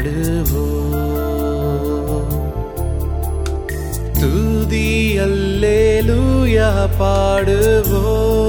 பாடுவோம் துதி அல்லேலூயா பாடுவோம்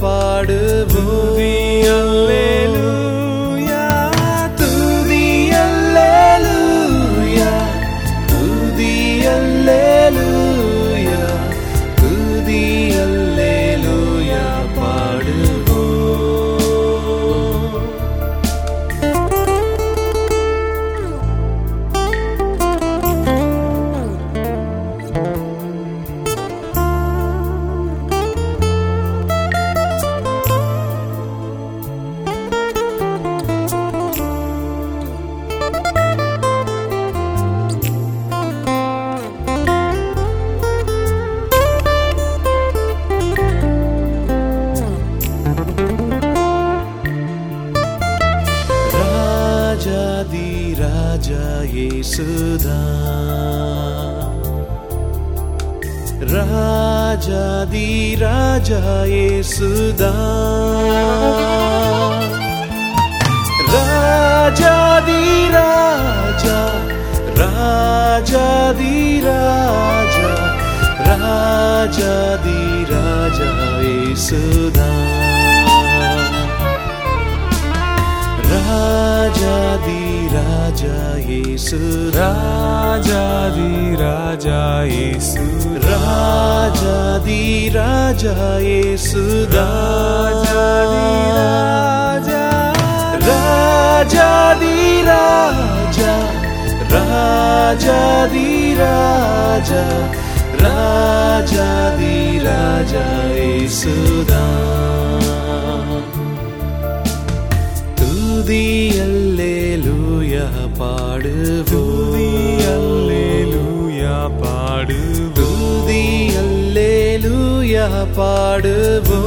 பாடுவோம். இயேசுதா ராஜாதி ராஜா இயேசுதா ராஜாதி ராஜா ராஜாதி ராஜா ராஜாதி ராஜா இயேசுதா ராஜாதி ராஜா இயேசு ராஜாதி ராஜா இயேசு ராஜாதி ராஜா இயேசு ராஜாதி ராஜா ராஜாதி ராஜா ராஜாதி ராஜா ராஜாதி ராஜா இயேசுதா സ്തുതിയല്ലേലൂയ പാടുവൂതിയല്ലേലൂയ പാടുവൂതിയല്ലേലൂയ പാടുവോ?